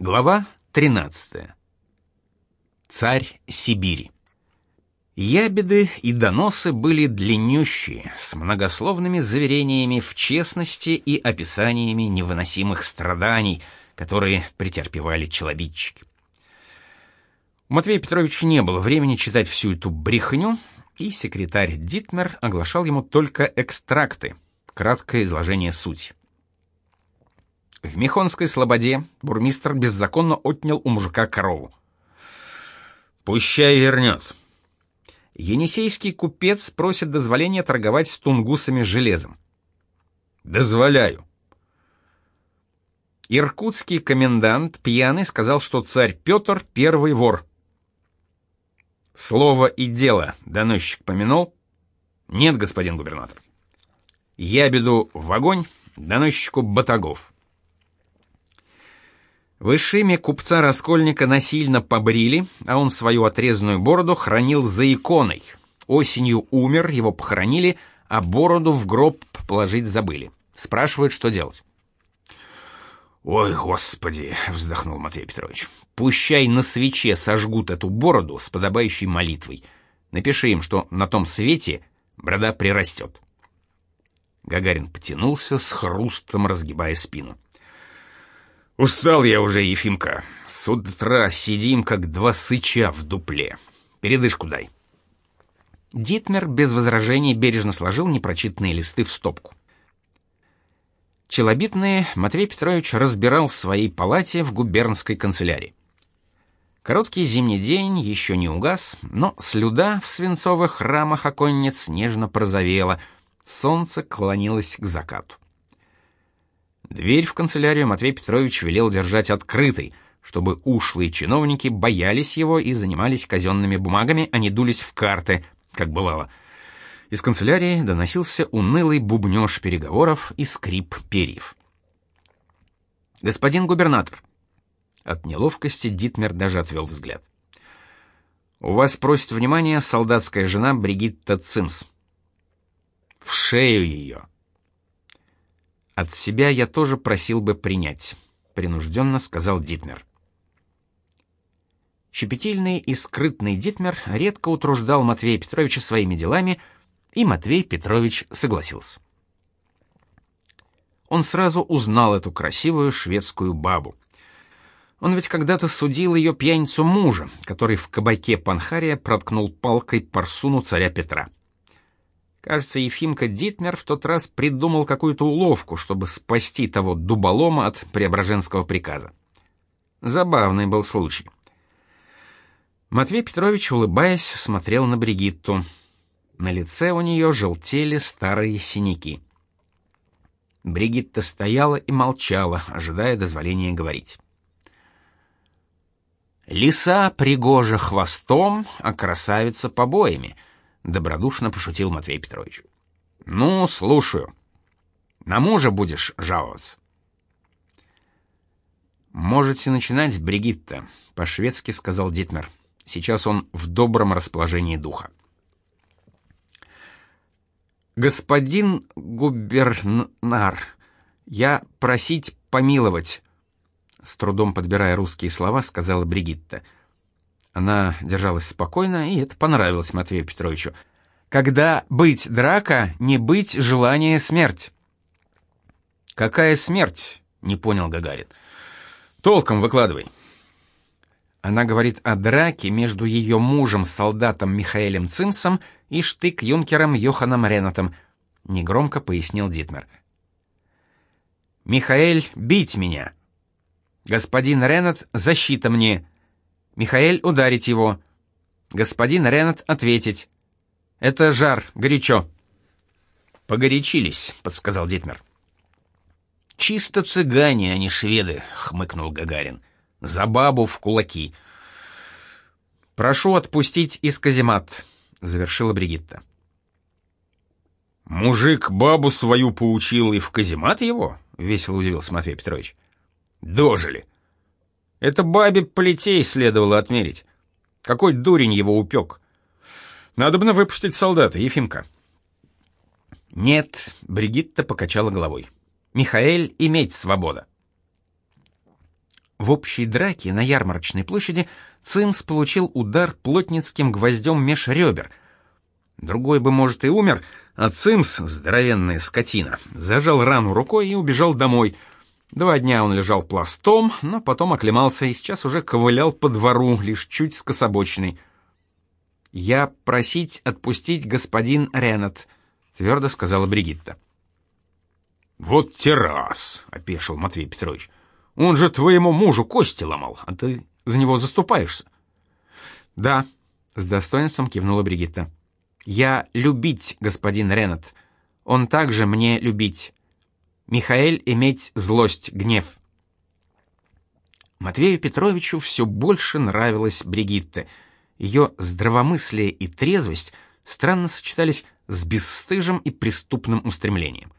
Глава 13. Царь Сибири. Ябеды и доносы были длиннющие, с многословными заверениями в честности и описаниями невыносимых страданий, которые претерпевали челобитчики. У Матвея Петровича не было времени читать всю эту брехню, и секретарь Дитмер оглашал ему только экстракты, краткое изложение сути. В Мехонской слободе бурмистр беззаконно отнял у мужика корову. «Пущай вернет». Енисейский купец просит дозволения торговать с тунгусами железом. «Дозволяю». Иркутский комендант пьяный сказал, что царь Петр — первый вор. Слово и дело доносчик помянул. Нет, господин губернатор. Ябеду в огонь, доносчику батагов. В купца Раскольника насильно побрили, а он свою отрезанную бороду хранил за иконой. Осенью умер, его похоронили, а бороду в гроб положить забыли. Спрашивают, что делать. «Ой, господи!» — вздохнул Матвей Петрович. «Пущай на свече сожгут эту бороду с подобающей молитвой. Напиши им, что на том свете борода прирастет». Гагарин потянулся, с хрустом разгибая спину. Устал я уже, Ефимка. С утра сидим, как два сыча в дупле. Передышку дай. Дитмер без возражений бережно сложил непрочитанные листы в стопку. Челобитные Матвей Петрович разбирал в своей палате в губернской канцелярии. Короткий зимний день еще не угас, но слюда в свинцовых рамах оконниц нежно прозовела, солнце клонилось к закату. Дверь в канцелярию Матвей Петрович велел держать открытой, чтобы ушлые чиновники боялись его и занимались казенными бумагами, а не дулись в карты, как бывало. Из канцелярии доносился унылый бубнёж переговоров и скрип перьев. «Господин губернатор!» От неловкости Дитмер даже отвел взгляд. «У вас просит внимания солдатская жена Бригитта Цимс. В шею ее!» От себя я тоже просил бы принять, принужденно сказал Дитмер. Щепетильный и скрытный Дитмер редко утруждал Матвея Петровича своими делами, и Матвей Петрович согласился. Он сразу узнал эту красивую шведскую бабу. Он ведь когда-то судил ее пьяницу мужа, который в кабаке Панхария проткнул палкой парсуну царя Петра. Кажется, Ефимка Дитмер в тот раз придумал какую-то уловку, чтобы спасти того дуболома от Преображенского приказа. Забавный был случай. Матвей Петрович, улыбаясь, смотрел на Бригитту. На лице у нее желтели старые синяки. Бригитта стояла и молчала, ожидая дозволения говорить. «Лиса пригожа хвостом, а красавица побоями», добродушно пошутил Матвей Петрович. Ну, слушаю. На мужа будешь жаловаться? Можете начинать, Бригитта, по-шведски сказал Дитмер. Сейчас он в добром расположении духа. Господин губернар, я просить помиловать, с трудом подбирая русские слова, сказала Бригитта. Она держалась спокойно, и это понравилось Матвею Петровичу. Когда быть драка, не быть желание смерть. Какая смерть? не понял Гагарин. Толком выкладывай. Она говорит о драке между ее мужем, солдатом Михаэлем Цимсом и штык-юнкером Йоханом Ренатом, негромко пояснил Дитмер. Михаэль бить меня. Господин Ренат защита мне. Михаэль ударить его. Господин Ренат ответить. Это жар, горячо. Погорячились, подсказал Дитмер. Чисто цыгане, а не шведы, хмыкнул Гагарин. За бабу в кулаки. Прошу отпустить из каземат, завершила Бригитта. Мужик бабу свою поучил и в каземат его? весело удивился Матвей Петрович. Дожили. Это бабе полетей следовало отмерить. Какой дурень его упек. Надо бы выпустить солдата, Ефимка. Нет, Бригитта покачала головой. Михаэль иметь свобода. В общей драке на ярмарочной площади Цимс получил удар плотницким гвоздем меж ребер. Другой бы, может, и умер, а Цимс, здоровенная скотина, зажал рану рукой и убежал домой. Два дня он лежал пластом, но потом оклемался и сейчас уже ковылял по двору, лишь чуть скособоченный. «Я просить отпустить господин Ренат», — твердо сказала Бригитта. «Вот террас», — опешил Матвей Петрович. «Он же твоему мужу кости ломал, а ты за него заступаешься». «Да», — с достоинством кивнула Бригитта. «Я любить, господин Ренат. Он также мне любить. Михаэль иметь злость, гнев». Матвею Петровичу все больше нравилась Бригитта. Ее здравомыслие и трезвость странно сочетались с бесстыжим и преступным устремлением.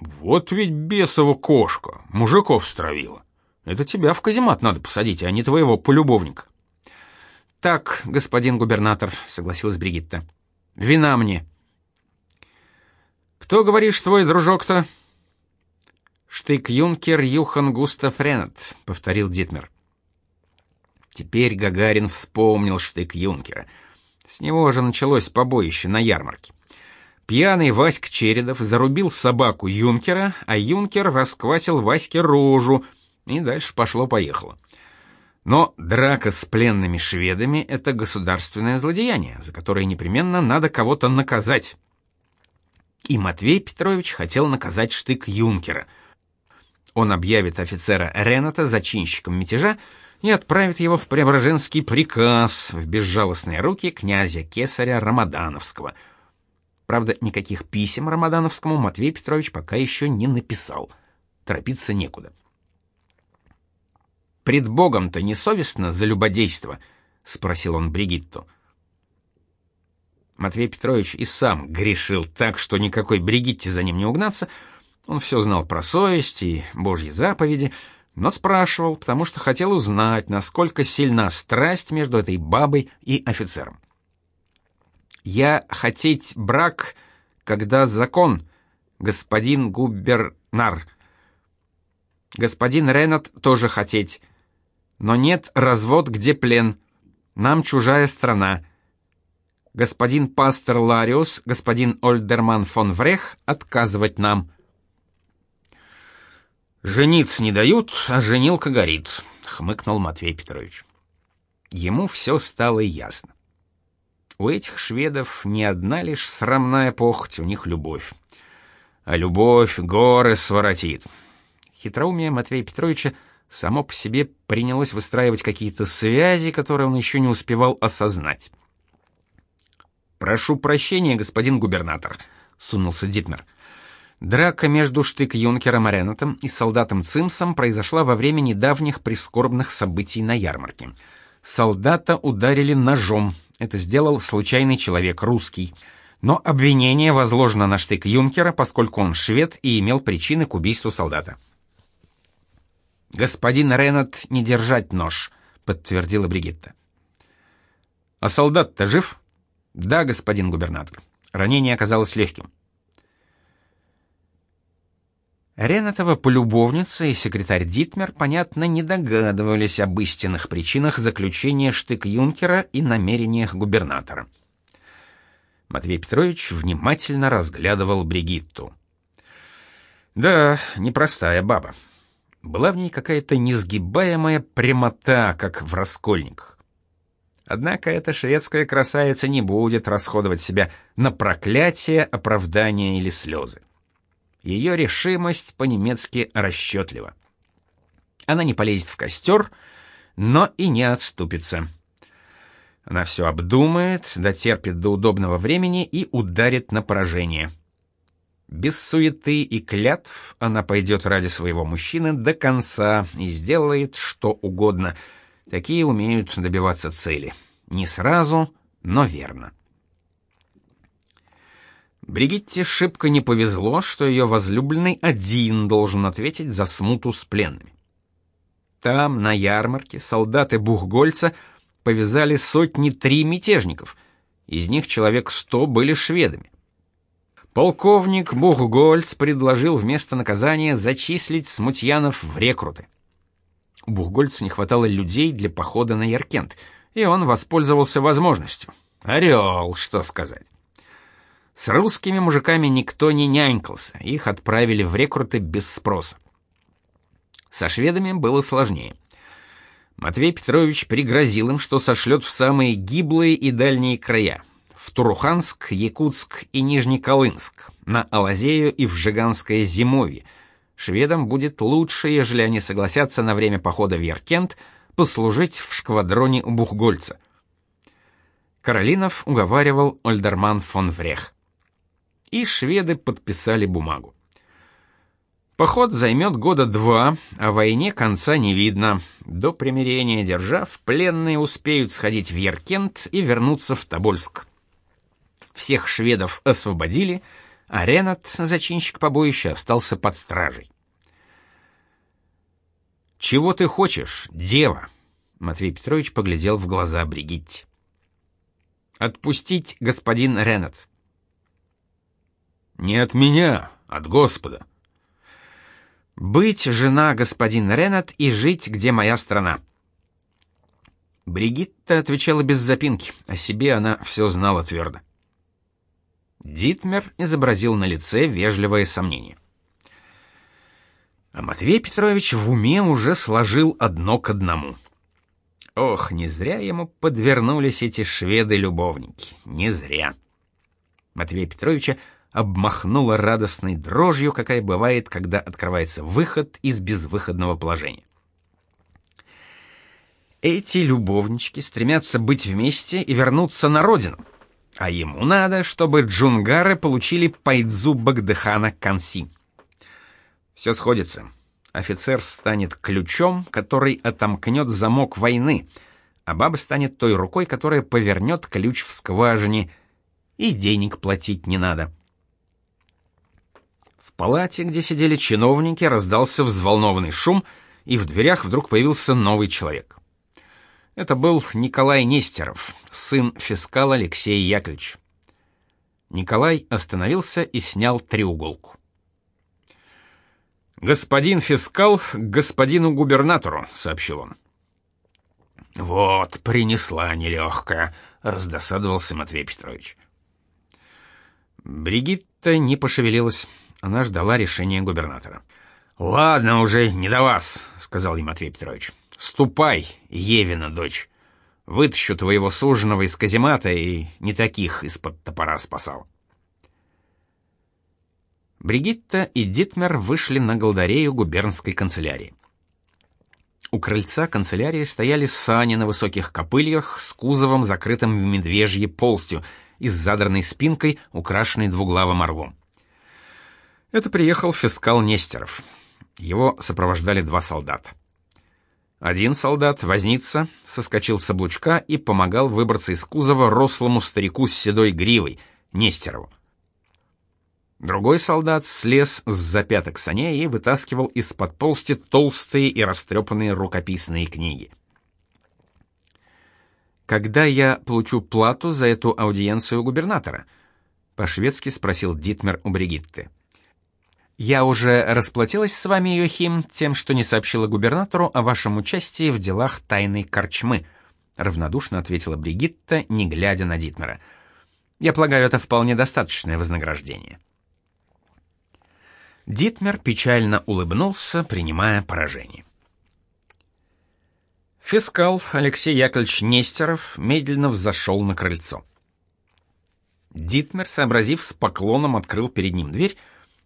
Вот ведь бесова кошка, мужиков стравила. Это тебя в каземат надо посадить, а не твоего полюбовника. Так, господин губернатор, согласилась Бригитта. Вина мне. Кто говоришь, твой дружок-то? Штык-юнкер Юхан Густав Ренат, повторил Дитмер. Теперь Гагарин вспомнил штык-юнкера. С него же началось побоище на ярмарке. Пьяный Васька Чередов зарубил собаку юнкера, а юнкер расквасил Ваське рожу, и дальше пошло-поехало. Но драка с пленными шведами — это государственное злодеяние, за которое непременно надо кого-то наказать. И Матвей Петрович хотел наказать штык юнкера. Он объявит офицера Рената зачинщиком мятежа и отправит его в Преображенский приказ в безжалостные руки князя Кесаря Рамадановского — Правда, никаких писем Рамадановскому Матвей Петрович пока еще не написал. Торопиться некуда. «Пред Богом-то не совестно за любодейство?» — спросил он Бригитту. Матвей Петрович и сам грешил так, что никакой Бригитте за ним не угнаться. Он все знал про совесть и Божьи заповеди, но спрашивал, потому что хотел узнать, насколько сильна страсть между этой бабой и офицером. Я хотеть брак, когда закон, господин губернар. Господин Ренат тоже хотеть. Но нет развод, где плен. Нам чужая страна. Господин пастор Лариус, господин Ольдерман фон Врех отказывать нам. Жениться не дают, а женилка горит, хмыкнул Матвей Петрович. Ему все стало ясно. У этих шведов не одна лишь срамная похоть, у них любовь. А любовь горы своротит. Хитроумие Матвея Петровича само по себе принялось выстраивать какие-то связи, которые он еще не успевал осознать. «Прошу прощения, господин губернатор», — сунулся Дитмер. Драка между штык-юнкером Ренатом и солдатом Цимсом произошла во время недавних прискорбных событий на ярмарке. Солдата ударили ножом, это сделал случайный человек, русский. Но обвинение возложено на штык Юнкера, поскольку он швед и имел причины к убийству солдата. «Господин Ренат не держать нож», — подтвердила Бригитта. «А солдат-то жив?» «Да, господин губернатор. Ранение оказалось легким». Ренатова полюбовница и секретарь Дитмер, понятно, не догадывались об истинных причинах заключения штык-юнкера и намерениях губернатора. Матвей Петрович внимательно разглядывал Бригитту. Да, непростая баба. Была в ней какая-то несгибаемая прямота, как в раскольниках. Однако эта шведская красавица не будет расходовать себя на проклятие, оправдание или слезы. Ее решимость по-немецки расчетлива. Она не полезет в костер, но и не отступится. Она все обдумает, дотерпит до удобного времени и ударит на поражение. Без суеты и клятв она пойдет ради своего мужчины до конца и сделает что угодно. Такие умеют добиваться цели. Не сразу, но верно. Бригитте шибко не повезло, что ее возлюбленный один должен ответить за смуту с пленными. Там, на ярмарке, солдаты Бухгольца повязали сотни три мятежников, из них человек сто были шведами. Полковник Бухгольц предложил вместо наказания зачислить смутьянов в рекруты. У Бухгольца не хватало людей для похода на Яркент, и он воспользовался возможностью. Орел, что сказать. С русскими мужиками никто не нянькался, их отправили в рекруты без спроса. Со шведами было сложнее. Матвей Петрович пригрозил им, что сошлет в самые гиблые и дальние края — в Туруханск, Якутск и Нижнеколымск, на Алазею и в Жиганское зимовье. Шведам будет лучше, ежели они согласятся на время похода в Яркент послужить в шквадроне у Бухгольца. Каролинов уговаривал Ольдерман фон Врех. И шведы подписали бумагу. Поход займет года два, а войне конца не видно. До примирения держав, пленные успеют сходить в Яркент и вернуться в Тобольск. Всех шведов освободили, а Ренат, зачинщик побоища, остался под стражей. «Чего ты хочешь, дева?» Матвей Петрович поглядел в глаза Бригитте. «Отпустить господин Ренат». «Не от меня, от Господа». «Быть жена господин Ренат и жить, где моя страна». Бригитта отвечала без запинки, о себе она все знала твердо. Дитмер изобразил на лице вежливое сомнение. А Матвей Петрович в уме уже сложил одно к одному. Ох, не зря ему подвернулись эти шведы-любовники, не зря. Матвея Петровича обмахнула радостной дрожью, какая бывает, когда открывается выход из безвыходного положения. Эти любовнички стремятся быть вместе и вернуться на родину. А ему надо, чтобы джунгары получили пайдзу Багдыхана Канси. Все сходится. Офицер станет ключом, который отомкнет замок войны, а баба станет той рукой, которая повернет ключ в скважине, и денег платить не надо. В палате, где сидели чиновники, раздался взволнованный шум, и в дверях вдруг появился новый человек. Это был Николай Нестеров, сын фискала Алексея Яковлевича. Николай остановился и снял треуголку. «Господин фискал к господину губернатору», — сообщил он. «Вот, принесла нелегкая», — раздосадовался Матвей Петрович. Бригитта не пошевелилась. Она ждала решения губернатора. «Ладно уже, не до вас», — сказал ей Матвей Петрович. Ступай, Евина дочь. Вытащу твоего суженого из каземата и не таких из-под топора спасал. Бригитта и Дитмер вышли на голдарею губернской канцелярии. У крыльца канцелярии стояли сани на высоких копыльях с кузовом, закрытым медвежьей полстью и с задранной спинкой, украшенной двуглавым орлом. Это приехал фискал Нестеров. Его сопровождали два солдата. Один солдат, возница, соскочил с облучка и помогал выбраться из кузова рослому старику с седой гривой, Нестерову. Другой солдат слез с запяток саней и вытаскивал из-под полсти толстые и растрепанные рукописные книги. «Когда я получу плату за эту аудиенцию губернатора?» — по-шведски спросил Дитмер у Бригитты. Я уже расплатилась с вами, Йохим, тем, что не сообщила губернатору о вашем участии в делах тайной корчмы, равнодушно ответила Бригитта, не глядя на Дитмера. Я полагаю, это вполне достаточное вознаграждение. Дитмер печально улыбнулся, принимая поражение. Фискал Алексей Яковлевич Нестеров медленно взошел на крыльцо. Дитмер, сообразив, с поклоном открыл перед ним дверь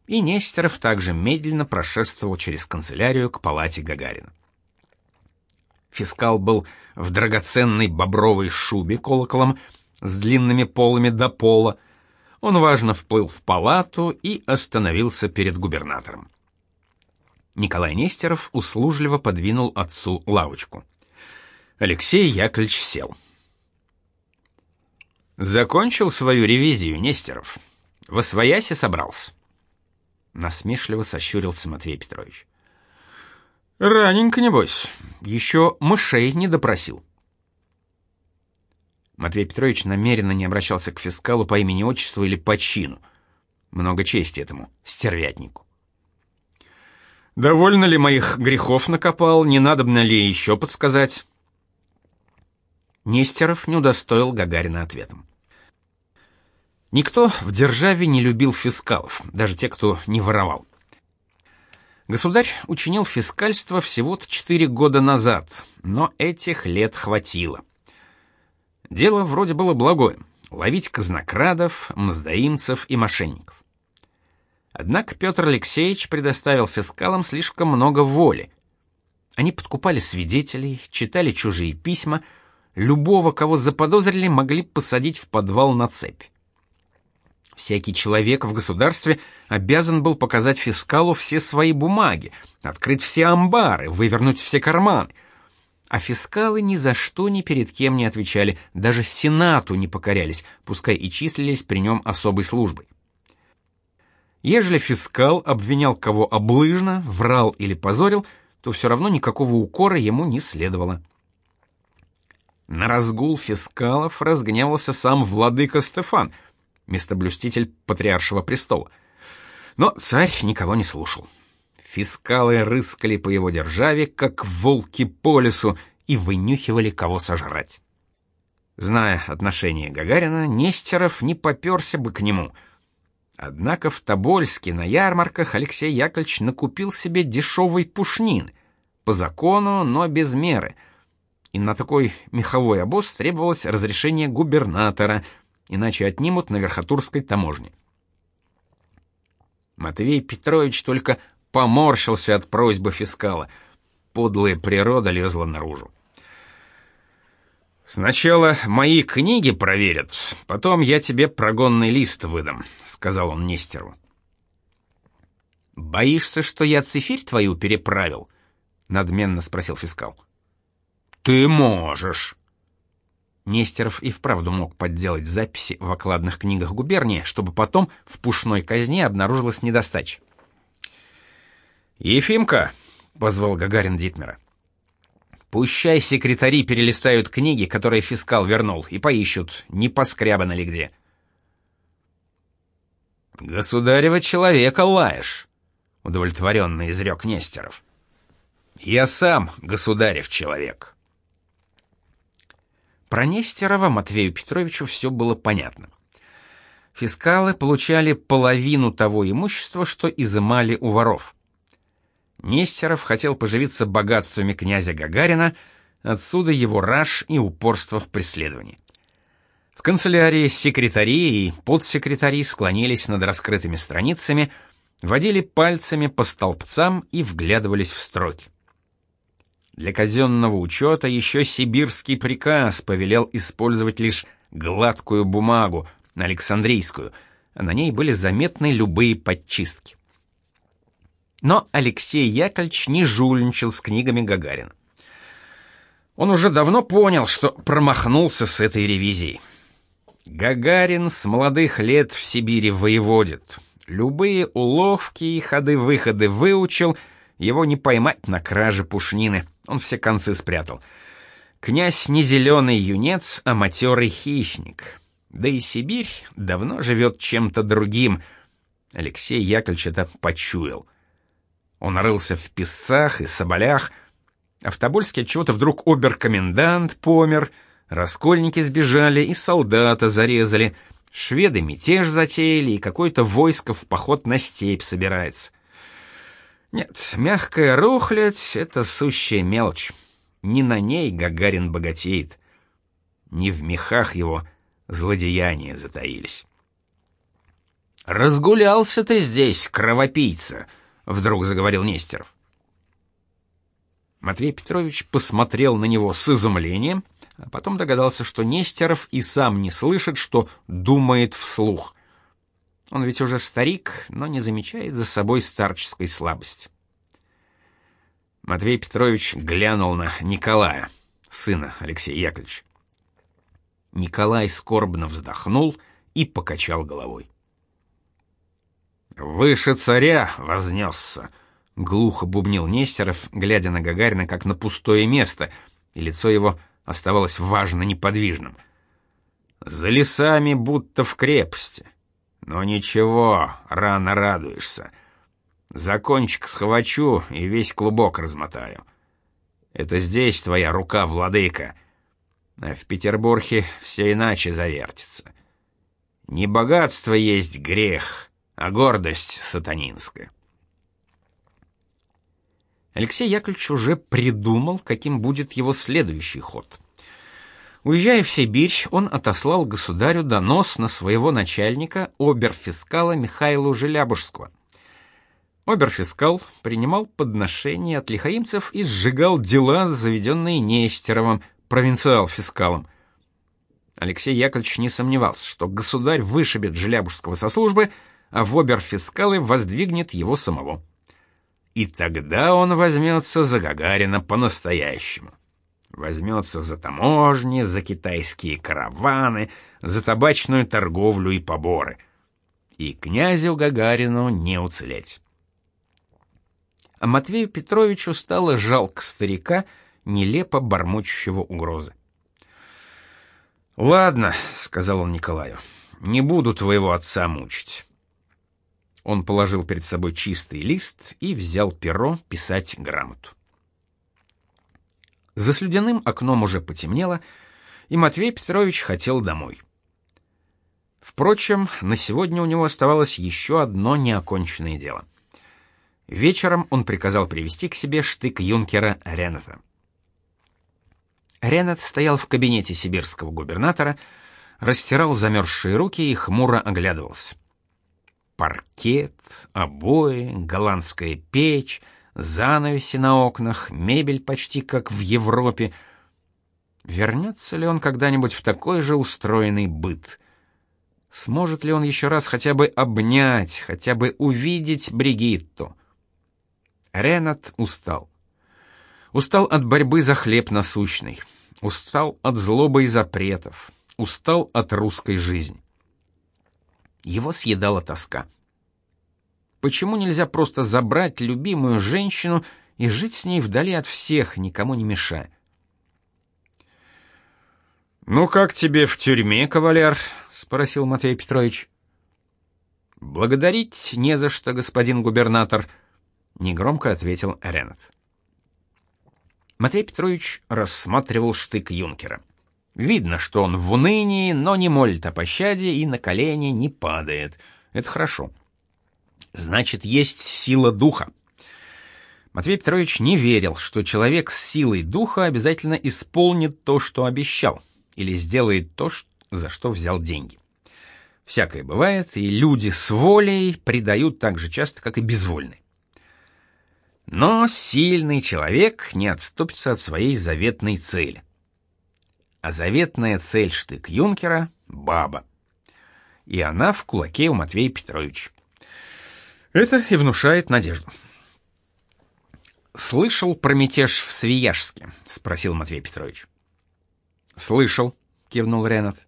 и Нестеров также медленно прошествовал через канцелярию к палате Гагарина. Фискал был в драгоценной бобровой шубе колоколом с длинными полами до пола. Он важно вплыл в палату и остановился перед губернатором. Николай Нестеров услужливо подвинул отцу лавочку. Алексей Яковлевич сел. Закончил свою ревизию Нестеров. Во свояси собрался. Насмешливо сощурился Матвей Петрович. Раненько, небось. Еще мышей не допросил. Матвей Петрович намеренно не обращался к фискалу по имени-отчеству или по чину. Много чести этому стервятнику. Довольно ли моих грехов накопал, не надобно ли еще подсказать? Нестеров не удостоил Гагарина ответом. Никто в державе не любил фискалов, даже те, кто не воровал. Государь учинил фискальство всего-то четыре года назад, но этих лет хватило. Дело вроде было благое — ловить казнокрадов, мздоимцев и мошенников. Однако Петр Алексеевич предоставил фискалам слишком много воли. Они подкупали свидетелей, читали чужие письма, любого, кого заподозрили, могли посадить в подвал на цепь. Всякий человек в государстве обязан был показать фискалу все свои бумаги, открыть все амбары, вывернуть все карманы. А фискалы ни за что ни перед кем не отвечали, даже Сенату не покорялись, пускай и числились при нем особой службой. Ежели фискал обвинял кого облыжно, врал или позорил, то все равно никакого укора ему не следовало. На разгул фискалов разгневался сам владыка Стефан — местоблюститель патриаршего престола. Но царь никого не слушал. Фискалы рыскали по его державе, как волки по лесу, и вынюхивали, кого сожрать. Зная отношение Гагарина, Нестеров не попёрся бы к нему. Однако в Тобольске на ярмарках Алексей Яковлевич накупил себе дешевый пушнин, по закону, но без меры. И на такой меховой обоз требовалось разрешение губернатора — иначе отнимут на Верхотурской таможне. Матвей Петрович только поморщился от просьбы фискала. Подлая природа лезла наружу. «Сначала мои книги проверят, потом я тебе прогонный лист выдам», — сказал он Нестеру. «Боишься, что я цифирь твою переправил?» — надменно спросил фискал. «Ты можешь», Нестеров и вправду мог подделать записи в окладных книгах губернии, чтобы потом в пушной казне обнаружилась недостача. «Ефимка!» — позвал Гагарин Дитмера. «Пущай секретари перелистают книги, которые фискал вернул, и поищут, не поскрябано ли где». «Государева человека лаешь», — удовлетворенно изрек Нестеров. «Я сам государев человек». Про Нестерова Матвею Петровичу все было понятно. Фискалы получали половину того имущества, что изымали у воров. Нестеров хотел поживиться богатствами князя Гагарина, отсюда его раж и упорство в преследовании. В канцелярии секретари и подсекретари склонились над раскрытыми страницами, водили пальцами по столбцам и вглядывались в строки. Для казенного учета еще сибирский приказ повелел использовать лишь гладкую бумагу, Александрийскую, а на ней были заметны любые подчистки. Но Алексей Яковлевич не жульничал с книгами Гагарина. Он уже давно понял, что промахнулся с этой ревизией. Гагарин с молодых лет в Сибири воеводит. Любые уловки и ходы-выходы выучил, его не поймать на краже пушнины — он все концы спрятал. Князь не зеленый юнец, а матерый хищник. Да и Сибирь давно живет чем-то другим. Алексей Яковлевич это почуял. Он рылся в песцах и соболях, а в Тобольске чего-то вдруг обер-комендант помер, раскольники сбежали и солдата зарезали, шведы мятеж затеяли, и какое-то войско в поход на степь собирается. Нет, мягкая рухлядь — это сущая мелочь. Не на ней Гагарин богатеет. Не в мехах его злодеяния затаились. «Разгулялся ты здесь, кровопийца!» — вдруг заговорил Нестеров. Матвей Петрович посмотрел на него с изумлением, а потом догадался, что Нестеров и сам не слышит, что думает вслух. Он ведь уже старик, но не замечает за собой старческой слабости. Матвей Петрович глянул на Николая, сына Алексея Яковлевича. Николай скорбно вздохнул и покачал головой. «Выше царя вознесся», — глухо бубнил Нестеров, глядя на Гагарина как на пустое место, и лицо его оставалось важно неподвижным. «За лесами будто в крепости. Но ничего, рано радуешься. За кончик схвачу и весь клубок размотаю. Это здесь твоя рука, владыка. А в Петербурге все иначе завертится. Не богатство есть грех, а гордость сатанинская. Алексей Яковлевич уже придумал, каким будет его следующий ход. Уезжая в Сибирь, он отослал государю донос на своего начальника, оберфискала Михаила Желябужского. Оберфискал принимал подношения от лихаимцев и сжигал дела, заведенные Нестеровым, провинциал-фискалом. Алексей Яковлевич не сомневался, что государь вышибет Желябужского со службы, а в оберфискалы воздвигнет его самого. И тогда он возьмется за Гагарина по-настоящему. Возьмется за таможни, за китайские караваны, за табачную торговлю и поборы. И князю Гагарину не уцелеть. А Матвею Петровичу стало жалко старика, нелепо бормочущего угрозы. «Ладно», — сказал он Николаю, — «не буду твоего отца мучить». Он положил перед собой чистый лист и взял перо писать грамоту. За слюдяным окном уже потемнело, и Матвей Петрович хотел домой. Впрочем, на сегодня у него оставалось еще одно неоконченное дело. Вечером он приказал привести к себе штык юнкера Рената. Ренат стоял в кабинете сибирского губернатора, растирал замерзшие руки и хмуро оглядывался паркет, обои, голландская печь, занавеси на окнах, мебель почти как в Европе. Вернется ли он когда-нибудь в такой же устроенный быт? Сможет ли он еще раз хотя бы обнять, хотя бы увидеть Бригитту? Ренат устал. Устал от борьбы за хлеб насущный, устал от злобы и запретов, устал от русской жизни. Его съедала тоска. Почему нельзя просто забрать любимую женщину и жить с ней вдали от всех, никому не мешая? «Ну как тебе в тюрьме, кавалер?» — спросил Матвей Петрович. «Благодарить не за что, господин губернатор», — негромко ответил Ренат. Матвей Петрович рассматривал штык юнкера. Видно, что он в унынии, но не молит о пощаде и на колени не падает. Это хорошо. Значит, есть сила духа. Матвей Петрович не верил, что человек с силой духа обязательно исполнит то, что обещал, или сделает то, за что взял деньги. Всякое бывает, и люди с волей предают так же часто, как и безвольные. Но сильный человек не отступится от своей заветной цели а заветная цель штык юнкера — баба. И она в кулаке у Матвея Петровича. Это и внушает надежду. «Слышал про мятеж в Свияжске?» — спросил Матвей Петрович. «Слышал», — кивнул Ренат.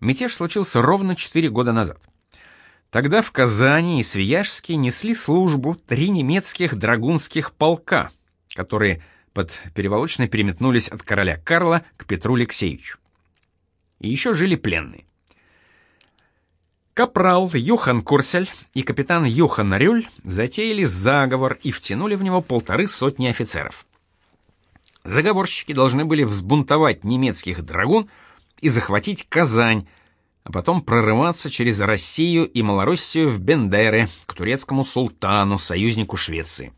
Мятеж случился ровно четыре года назад. Тогда в Казани и Свияжске несли службу три немецких драгунских полка, которые под переволочной переметнулись от короля Карла к Петру Алексеевичу. И еще жили пленные. Капрал Юхан Курсель и капитан Юхан Рюль затеяли заговор и втянули в него полторы сотни офицеров. Заговорщики должны были взбунтовать немецких драгун и захватить Казань, а потом прорываться через Россию и Малороссию в Бендеры к турецкому султану, союзнику Швеции.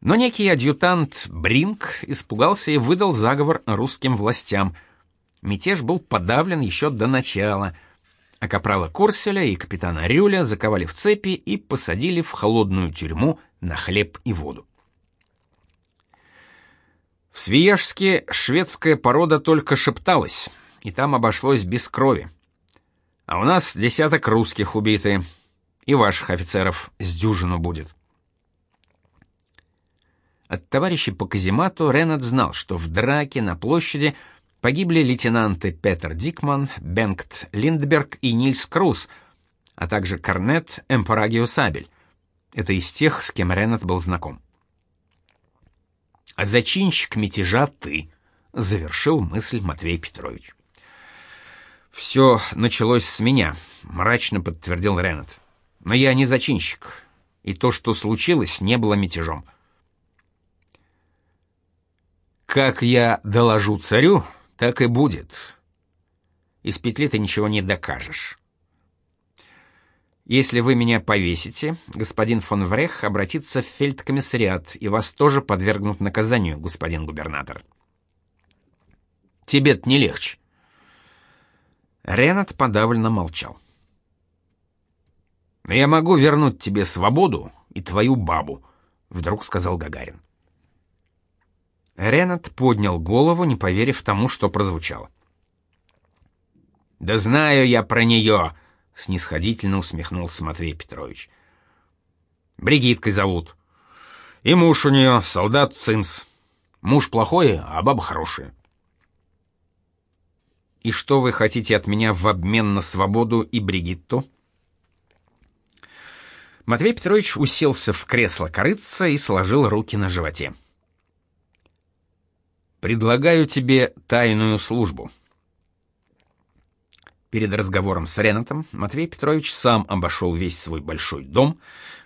Но некий адъютант Бринг испугался и выдал заговор русским властям. Мятеж был подавлен еще до начала, а капрала Курселя и капитана Рюля заковали в цепи и посадили в холодную тюрьму на хлеб и воду. В Свияжске шведская порода только шепталась, и там обошлось без крови. А у нас десяток русских убиты, и ваших офицеров с дюжину будет. От товарищей по каземату Ренат знал, что в драке на площади погибли лейтенанты Петер Дикман, Бенгт Линдберг и Нильс Круз, а также корнет Эмпорагио Сабель. Это из тех, с кем Ренат был знаком. «А зачинщик мятежа ты», — завершил мысль Матвей Петрович. «Все началось с меня», — мрачно подтвердил Ренат. Но я не зачинщик, и то, что случилось, не было мятежом. Как я доложу царю, так и будет. Из петли ты ничего не докажешь. Если вы меня повесите, господин фон Врех обратится в фельдкомиссариат, и вас тоже подвергнут наказанию, господин губернатор. Тебе-то не легче. Ренат подавленно молчал. «Я могу вернуть тебе свободу и твою бабу», — вдруг сказал Гагарин. Ренат поднял голову, не поверив тому, что прозвучало. «Да знаю я про нее», — снисходительно усмехнулся Матвей Петрович. «Бригиткой зовут. И муж у нее солдат Цимс. Муж плохой, а баба хорошая». «И что вы хотите от меня в обмен на свободу и Бригитту?» Матвей Петрович уселся в кресло корыца и сложил руки на животе. «Предлагаю тебе тайную службу». Перед разговором с Ренатом Матвей Петрович сам обошел весь свой большой дом,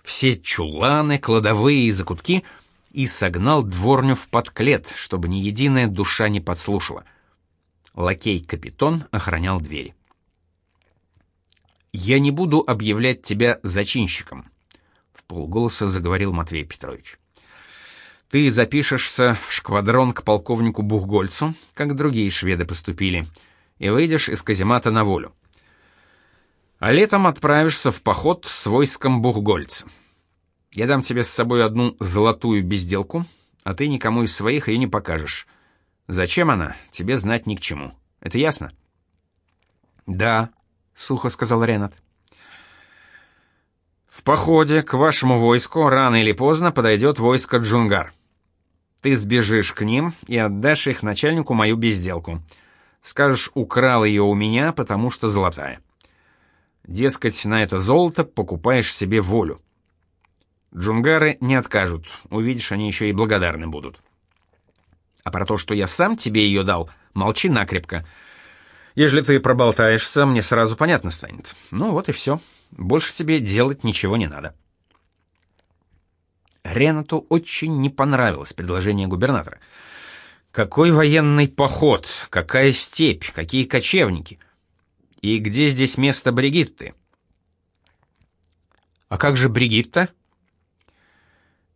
все чуланы, кладовые и закутки и согнал дворню в подклет, чтобы ни единая душа не подслушала. Лакей-капитон охранял двери. «Я не буду объявлять тебя зачинщиком полголоса заговорил Матвей Петрович. Ты запишешься в шквадрон к полковнику Бухгольцу, как другие шведы поступили, и выйдешь из каземата на волю. А летом отправишься в поход с войском Бухгольца. Я дам тебе с собой одну золотую безделку, а ты никому из своих ее не покажешь. Зачем она, тебе знать ни к чему. Это ясно? Да, сухо сказал Ренат. В походе к вашему войску рано или поздно подойдет войско Джунгар. Ты сбежишь к ним и отдашь их начальнику мою безделку. Скажешь, украл ее у меня, потому что золотая. Дескать, на это золото покупаешь себе волю. Джунгары не откажут, увидишь, они еще и благодарны будут. А про то, что я сам тебе ее дал, молчи накрепко. Ежели ты проболтаешься, мне сразу понятно станет. Ну вот и все. Больше тебе делать ничего не надо. Ренату очень не понравилось предложение губернатора. Какой военный поход, какая степь, какие кочевники? И где здесь место Бригитты? А как же Бригитта?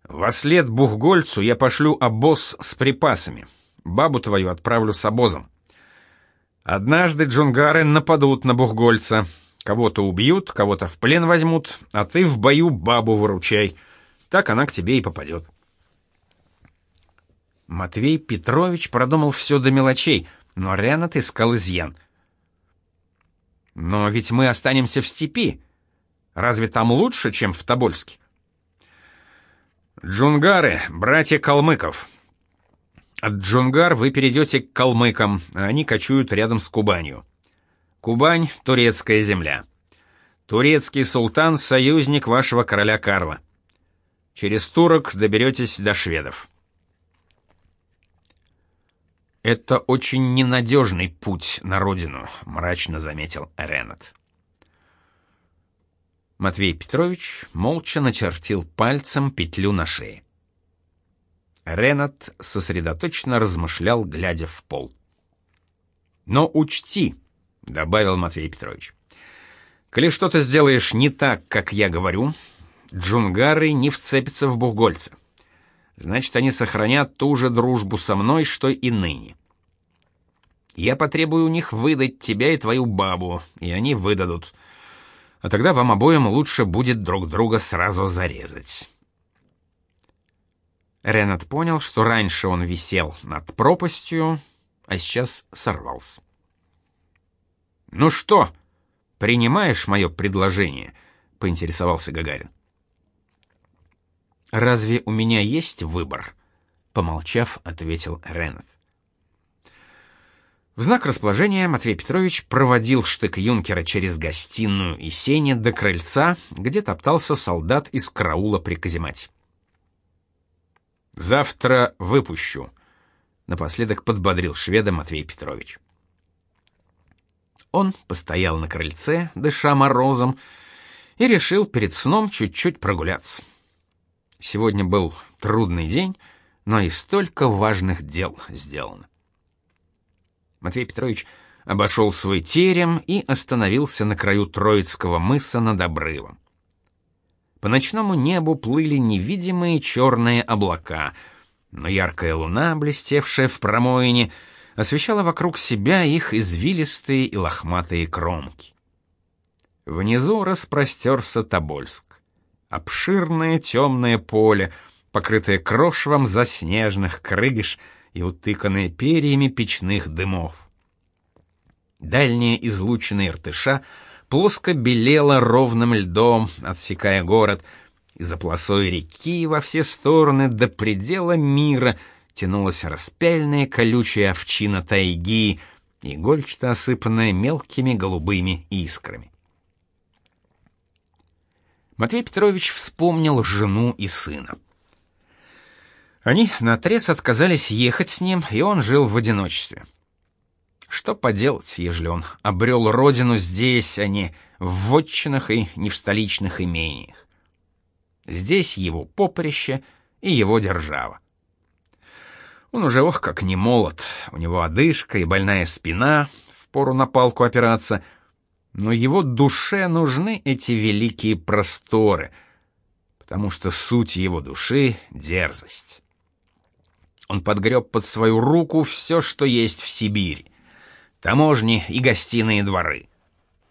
Во след Бухгольцу я пошлю обоз с припасами. Бабу твою отправлю с обозом. Однажды джунгары нападут на Бухгольца. Кого-то убьют, кого-то в плен возьмут, а ты в бою бабу выручай. Так она к тебе и попадет. Матвей Петрович продумал все до мелочей, но Ренат искал изъян. Но ведь мы останемся в степи. Разве там лучше, чем в Тобольске? Джунгары, братья калмыков. От Джунгар вы перейдете к калмыкам, а они кочуют рядом с Кубанью. Кубань — турецкая земля. Турецкий султан — союзник вашего короля Карла. Через турок доберетесь до шведов. «Это очень ненадежный путь на родину», — мрачно заметил Ренат. Матвей Петрович молча начертил пальцем петлю на шее. Ренат сосредоточенно размышлял, глядя в пол. «Но учти», — добавил Матвей Петрович. «Коли что-то сделаешь не так, как я говорю, джунгары не вцепятся в бугольца. Значит, они сохранят ту же дружбу со мной, что и ныне. Я потребую у них выдать тебя и твою бабу, и они выдадут. А тогда вам обоим лучше будет друг друга сразу зарезать». Ренат понял, что раньше он висел над пропастью, а сейчас сорвался. «Ну что, принимаешь мое предложение?» — поинтересовался Гагарин. «Разве у меня есть выбор?» — помолчав, ответил Ренат. В знак расположения Матвей Петрович проводил штык юнкера через гостиную и сене до крыльца, где топтался солдат из караула при каземате. «Завтра выпущу», — напоследок подбодрил шведа Матвей Петрович. Он постоял на крыльце, дыша морозом, и решил перед сном чуть-чуть прогуляться. Сегодня был трудный день, но и столько важных дел сделано. Матвей Петрович обошел свой терем и остановился на краю Троицкого мыса над обрывом. По ночному небу плыли невидимые черные облака, но яркая луна, блестевшая в промоине, освещала вокруг себя их извилистые и лохматые кромки. Внизу распростерся Тобольск. Обширное темное поле, покрытое крошевом заснеженных крыш и утыканное перьями печных дымов. Дальняя излучина Иртыша плоско белела ровным льдом, отсекая город, и за полосой реки во все стороны до предела мира тянулась распяльная колючая овчина тайги, игольчато осыпанная мелкими голубыми искрами. Матвей Петрович вспомнил жену и сына. Они наотрез отказались ехать с ним, и он жил в одиночестве. Что поделать, ежели он обрел родину здесь, а не в вотчинах и не в столичных имениях? Здесь его поприще и его держава. Он уже ох как не молод, у него одышка и больная спина, впору на палку опираться — но его душе нужны эти великие просторы, потому что суть его души — дерзость. Он подгреб под свою руку все, что есть в Сибири. Таможни и гостиные дворы,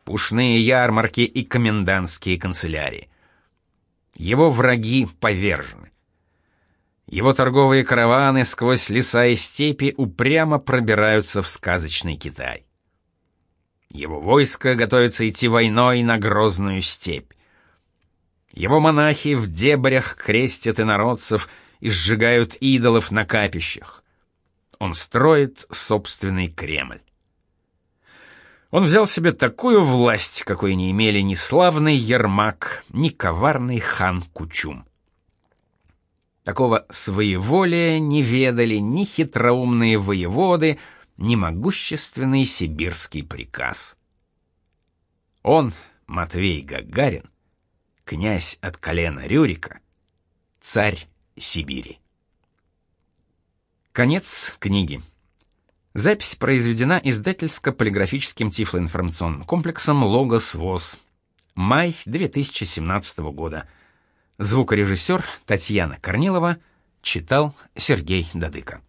пушные ярмарки и комендантские канцелярии. Его враги повержены. Его торговые караваны сквозь леса и степи упрямо пробираются в сказочный Китай. Его войско готовится идти войной на грозную степь. Его монахи в дебрях крестят инородцев и сжигают идолов на капищах. Он строит собственный Кремль. Он взял себе такую власть, какой не имели ни славный Ермак, ни коварный хан Кучум. Такого своеволия не ведали ни хитроумные воеводы, немогущественный сибирский приказ. Он, Матвей Гагарин, князь от колена Рюрика, царь Сибири. Конец книги. Запись произведена издательско-полиграфическим тифлоинформационным комплексом «Логос ВОЗ». Май 2017 года. Звукорежиссер Татьяна Корнилова читал Сергей Дадыко.